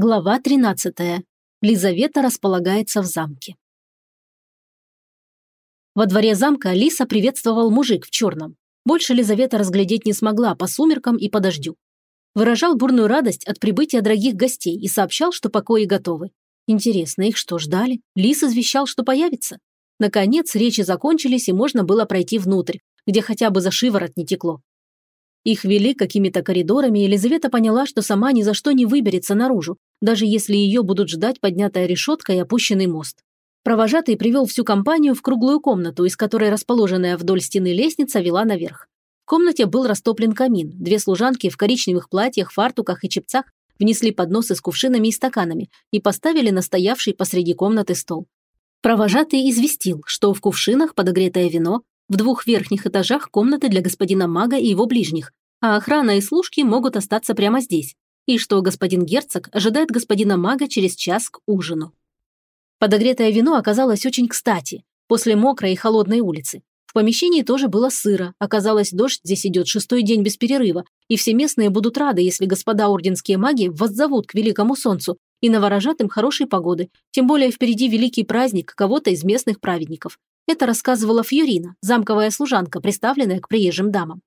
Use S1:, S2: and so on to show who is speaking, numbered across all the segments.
S1: Глава 13. Лизавета располагается в замке. Во дворе замка Лиса приветствовал мужик в черном. Больше Лизавета разглядеть не смогла по сумеркам и по дождю. Выражал бурную радость от прибытия дорогих гостей и сообщал, что покои готовы. Интересно, их что, ждали? Лис извещал, что появится. Наконец, речи закончились, и можно было пройти внутрь, где хотя бы за шиворот не текло. Их вели какими-то коридорами, и Елизавета поняла, что сама ни за что не выберется наружу, даже если ее будут ждать поднятая решетка и опущенный мост. Провожатый привел всю компанию в круглую комнату, из которой расположенная вдоль стены лестница вела наверх. В комнате был растоплен камин. Две служанки в коричневых платьях, фартуках и чепцах внесли подносы с кувшинами и стаканами и поставили на стоявший посреди комнаты стол. Провожатый известил, что в кувшинах подогретое вино, в двух верхних этажах комнаты для господина мага и его ближних, а охрана и служки могут остаться прямо здесь, и что господин герцог ожидает господина мага через час к ужину. Подогретое вино оказалось очень кстати, после мокрой и холодной улицы. В помещении тоже было сыро, оказалось, дождь здесь идет шестой день без перерыва, и все местные будут рады, если господа орденские маги воззовут к великому солнцу и наворожат им хорошей погоды, тем более впереди великий праздник кого-то из местных праведников. Это рассказывала Фьюрина, замковая служанка, представленная к приезжим дамам.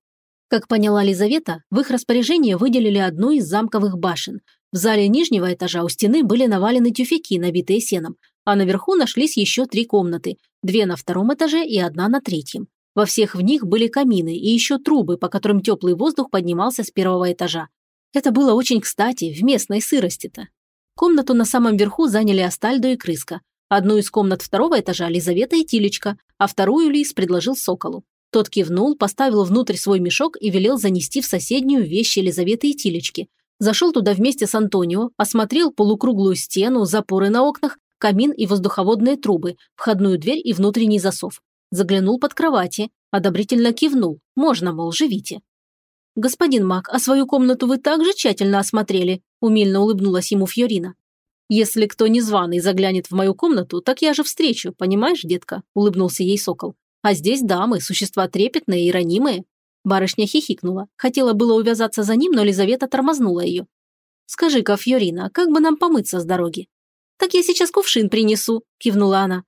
S1: Как поняла Лизавета, в их распоряжение выделили одну из замковых башен. В зале нижнего этажа у стены были навалены тюфяки, набитые сеном, а наверху нашлись еще три комнаты, две на втором этаже и одна на третьем. Во всех в них были камины и еще трубы, по которым теплый воздух поднимался с первого этажа. Это было очень кстати, в местной сырости-то. Комнату на самом верху заняли Астальдо и Крыска, Одну из комнат второго этажа Лизавета и Тилечка, а вторую Лис предложил Соколу. Тот кивнул, поставил внутрь свой мешок и велел занести в соседнюю вещи Елизаветы и Тилечки. Зашел туда вместе с Антонио, осмотрел полукруглую стену, запоры на окнах, камин и воздуховодные трубы, входную дверь и внутренний засов. Заглянул под кровати, одобрительно кивнул. Можно, мол, живите. «Господин Мак, а свою комнату вы также тщательно осмотрели?» умильно улыбнулась ему Фьорина. «Если кто незваный заглянет в мою комнату, так я же встречу, понимаешь, детка?» – улыбнулся ей сокол. «А здесь дамы, существа трепетные и ранимые». Барышня хихикнула. Хотела было увязаться за ним, но Лизавета тормознула ее. «Скажи-ка, Фьорина, как бы нам помыться с дороги?» «Так я сейчас кувшин принесу», – кивнула она.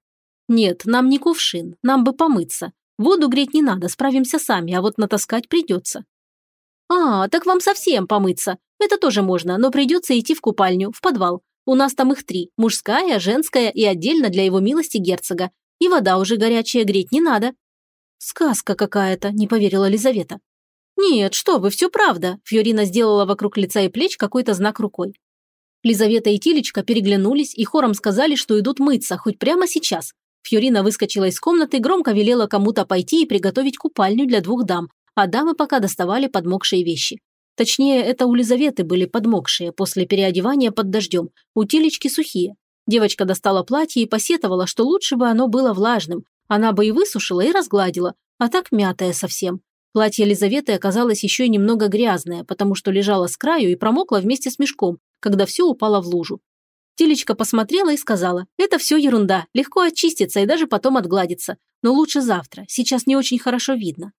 S1: «Нет, нам не кувшин, нам бы помыться. Воду греть не надо, справимся сами, а вот натаскать придется». «А, так вам совсем помыться. Это тоже можно, но придется идти в купальню, в подвал. У нас там их три – мужская, женская и отдельно для его милости герцога. И вода уже горячая, греть не надо». «Сказка какая-то», – не поверила Лизавета. «Нет, что вы, все правда», – Фьорина сделала вокруг лица и плеч какой-то знак рукой. Лизавета и Тилечка переглянулись и хором сказали, что идут мыться, хоть прямо сейчас. Фьорина выскочила из комнаты, громко велела кому-то пойти и приготовить купальню для двух дам, а дамы пока доставали подмокшие вещи. Точнее, это у Лизаветы были подмокшие после переодевания под дождем, у Тилечки сухие. Девочка достала платье и посетовала, что лучше бы оно было влажным. Она бы и высушила, и разгладила, а так мятое совсем. Платье Лизаветы оказалось еще и немного грязное, потому что лежало с краю и промокло вместе с мешком, когда все упало в лужу. Тилечка посмотрела и сказала, это все ерунда, легко очистится и даже потом отгладится, но лучше завтра, сейчас не очень хорошо видно.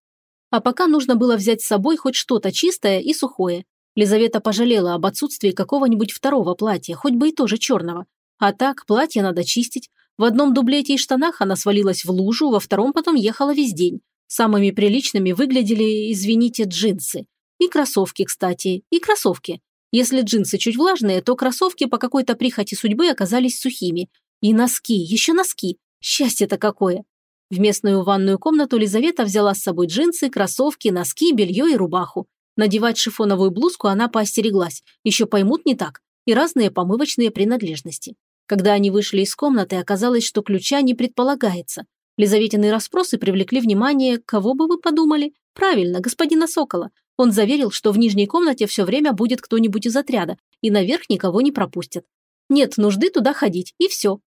S1: А пока нужно было взять с собой хоть что-то чистое и сухое. Лизавета пожалела об отсутствии какого-нибудь второго платья, хоть бы и тоже черного. А так, платье надо чистить. В одном дублете и штанах она свалилась в лужу, во втором потом ехала весь день. Самыми приличными выглядели, извините, джинсы. И кроссовки, кстати, и кроссовки. Если джинсы чуть влажные, то кроссовки по какой-то прихоти судьбы оказались сухими. И носки, еще носки. Счастье-то какое. В местную ванную комнату Лизавета взяла с собой джинсы, кроссовки, носки, белье и рубаху. Надевать шифоновую блузку она поостереглась, еще поймут не так, и разные помывочные принадлежности. Когда они вышли из комнаты, оказалось, что ключа не предполагается. Лизаветины расспросы привлекли внимание, кого бы вы подумали? Правильно, господина Сокола. Он заверил, что в нижней комнате все время будет кто-нибудь из отряда, и наверх никого не пропустят. Нет нужды туда ходить, и все.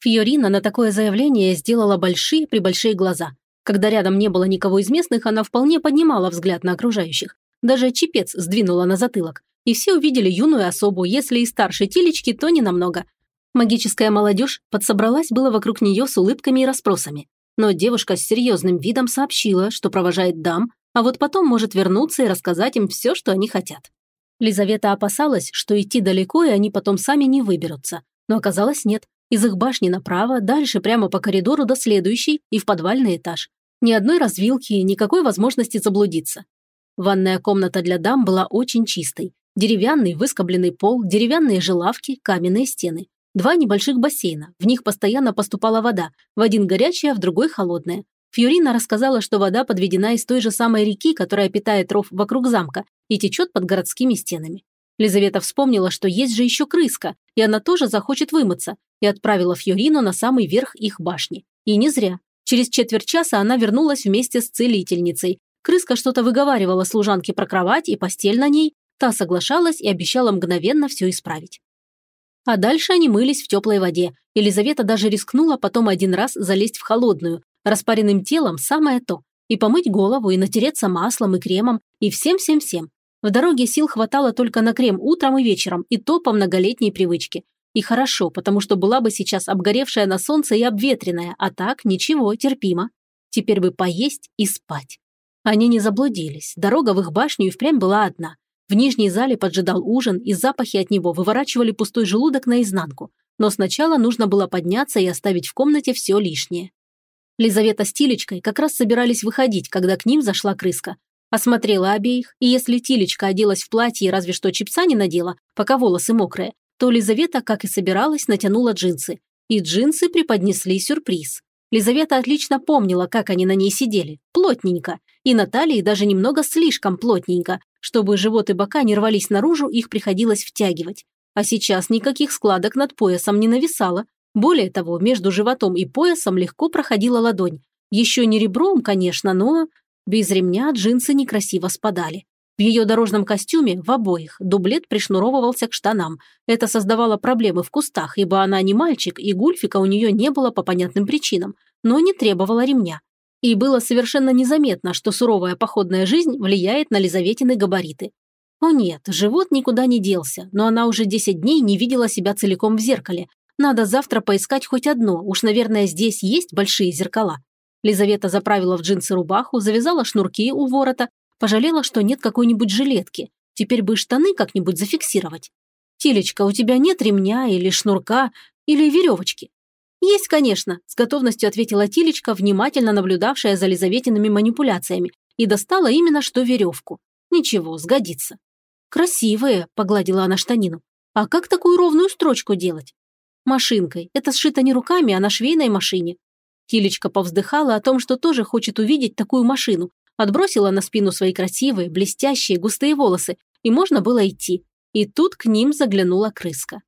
S1: Фиорина на такое заявление сделала большие-пребольшие глаза. Когда рядом не было никого из местных, она вполне поднимала взгляд на окружающих. Даже чепец сдвинула на затылок. И все увидели юную особу, если и старше Тилечки, то не намного. Магическая молодежь подсобралась было вокруг нее с улыбками и расспросами. Но девушка с серьезным видом сообщила, что провожает дам, а вот потом может вернуться и рассказать им все, что они хотят. Лизавета опасалась, что идти далеко, и они потом сами не выберутся. Но оказалось нет. Из их башни направо, дальше прямо по коридору до следующей и в подвальный этаж. Ни одной развилки, никакой возможности заблудиться. Ванная комната для дам была очень чистой. Деревянный выскобленный пол, деревянные же лавки, каменные стены. Два небольших бассейна, в них постоянно поступала вода, в один горячая, в другой холодная. Фьюрина рассказала, что вода подведена из той же самой реки, которая питает ров вокруг замка и течет под городскими стенами. Лизавета вспомнила, что есть же еще крыска, и она тоже захочет вымыться, и отправила Фьюрину на самый верх их башни. И не зря. Через четверть часа она вернулась вместе с целительницей. Крыска что-то выговаривала служанке про кровать и постель на ней, та соглашалась и обещала мгновенно все исправить. А дальше они мылись в теплой воде. Елизавета даже рискнула потом один раз залезть в холодную, распаренным телом самое то, и помыть голову, и натереться маслом и кремом, и всем-всем-всем. В дороге сил хватало только на крем утром и вечером, и то по многолетней привычке. И хорошо, потому что была бы сейчас обгоревшая на солнце и обветренная, а так ничего, терпимо. Теперь бы поесть и спать. Они не заблудились. Дорога в их башню и впрямь была одна. В нижней зале поджидал ужин, и запахи от него выворачивали пустой желудок наизнанку. Но сначала нужно было подняться и оставить в комнате все лишнее. Лизавета с Тилечкой как раз собирались выходить, когда к ним зашла крыска. Осмотрела обеих, и если Тилечка оделась в платье и разве что чипса не надела, пока волосы мокрые, то Лизавета, как и собиралась, натянула джинсы. И джинсы преподнесли сюрприз. Лизавета отлично помнила, как они на ней сидели. Плотненько. И на талии даже немного слишком плотненько. Чтобы живот и бока не рвались наружу, их приходилось втягивать. А сейчас никаких складок над поясом не нависало, более того, между животом и поясом легко проходила ладонь. Еще не ребром, конечно, но... Без ремня джинсы некрасиво спадали. В ее дорожном костюме, в обоих, дублет пришнуровывался к штанам. Это создавало проблемы в кустах, ибо она не мальчик, и гульфика у нее не было по понятным причинам, но не требовала ремня. И было совершенно незаметно, что суровая походная жизнь влияет на Лизаветины габариты. О нет, живот никуда не делся, но она уже 10 дней не видела себя целиком в зеркале, надо завтра поискать хоть одно, уж, наверное, здесь есть большие зеркала. Лизавета заправила в джинсы рубаху, завязала шнурки у ворота, пожалела, что нет какой-нибудь жилетки. Теперь бы штаны как-нибудь зафиксировать. «Тилечка, у тебя нет ремня или шнурка, или веревочки?» «Есть, конечно», – с готовностью ответила Тилечка, внимательно наблюдавшая за Лизаветиными манипуляциями, и достала именно что веревку. «Ничего, сгодится». «Красивые», – погладила она штанину. «А как такую ровную строчку делать?» Машинкой. Это сшито не руками, а на швейной машине. Килечка повздыхала о том, что тоже хочет увидеть такую машину, отбросила на спину свои красивые, блестящие, густые волосы, и можно было идти. И тут к ним заглянула крыска.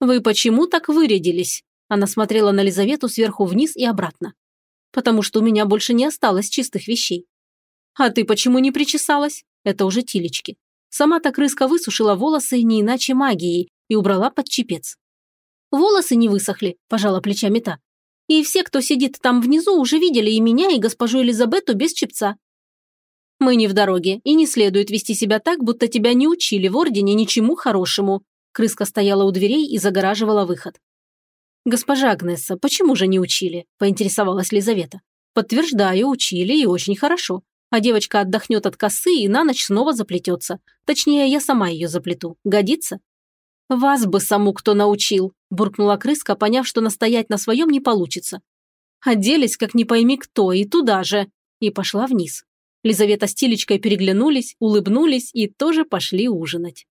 S1: «Вы почему так вырядились?» Она смотрела на Лизавету сверху вниз и обратно. «Потому что у меня больше не осталось чистых вещей». «А ты почему не причесалась?» Это уже Тилечки. Сама-то крыска высушила волосы не иначе магией и убрала под чепец. Волосы не высохли, пожала плечами та. И все, кто сидит там внизу, уже видели и меня, и госпожу Элизабету без чепца. Мы не в дороге, и не следует вести себя так, будто тебя не учили в Ордене ничему хорошему. Крыска стояла у дверей и загораживала выход. «Госпожа Агнесса, почему же не учили?» – поинтересовалась Лизавета. «Подтверждаю, учили и очень хорошо. А девочка отдохнет от косы и на ночь снова заплетется. Точнее, я сама ее заплету. Годится?» «Вас бы саму кто научил!» – буркнула крыска, поняв, что настоять на своем не получится. Оделись, как не пойми кто, и туда же. И пошла вниз. Лизавета с Тилечкой переглянулись, улыбнулись и тоже пошли ужинать.